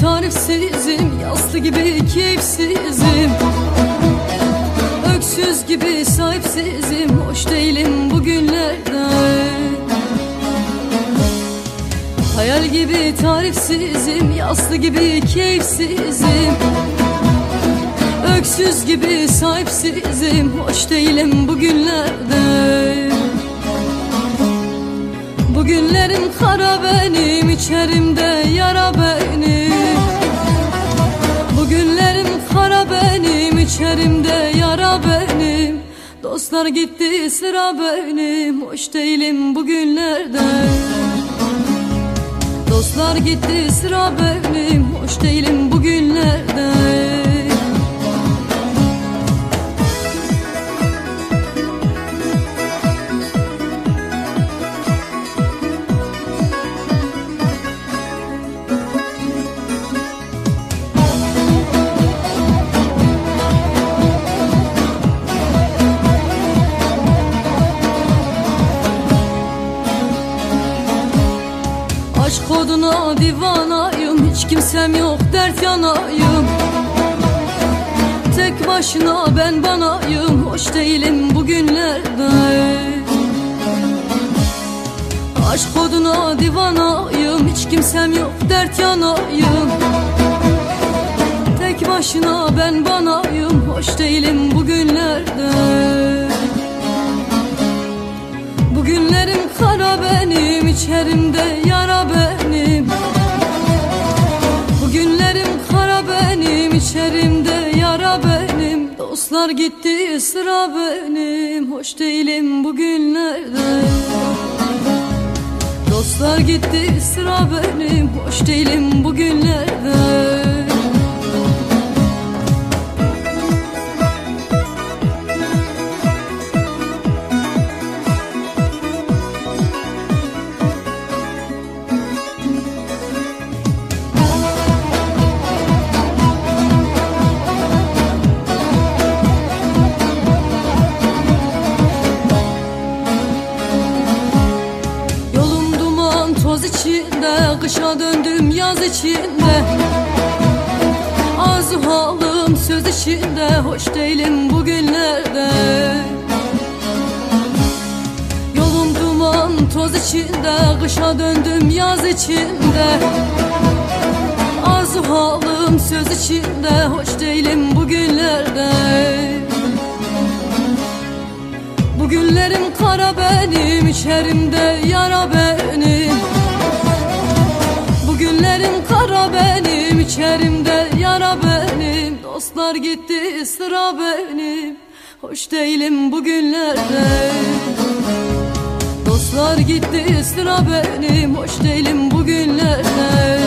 tarifsizim Yaslı gibi keyifsizim. Öksüz gibi sahipsizim Hoş değilim bugünlerde. Hayal gibi tarifsizim Yaslı gibi keyifsizim. Öksüz gibi sahipsizim Hoş değilim bugünlerde Bugünlerim kara benim içerimde yara benim. Bugünlerim kara benim içerimde yara benim. Dostlar gitti sıra benim. Hoş değilim bugünlerde. Dostlar gitti sıra benim. Hoş değilim Oduna divanayım Hiç kimsem yok dert yanayım. Tek başına ben banayım Hoş değilim bugünlerde. Aşk oduna divanayım Hiç kimsem yok dert yanayım. Tek başına ben banayım Hoş değilim bugünlerde Dostlar gitti sıra benim. Hoş değilim bugünlerde Dostlar gitti sıra benim. Hoş değilim bugünlerde içinde Kışa döndüm yaz içinde. Arzu halim söz içinde Hoş değilim bugünlerde. Yolum duman toz içinde Kışa döndüm yaz içinde. Arzu halim söz içinde Hoş değilim bugünlerde. Bugünlerim kara benim içerimde yara benim Kara benim içerimde yara benim. Dostlar gitti sıra benim. Hoş değilim bugünlerde. Dostlar gitti sıra benim. Hoş değilim bugünlerde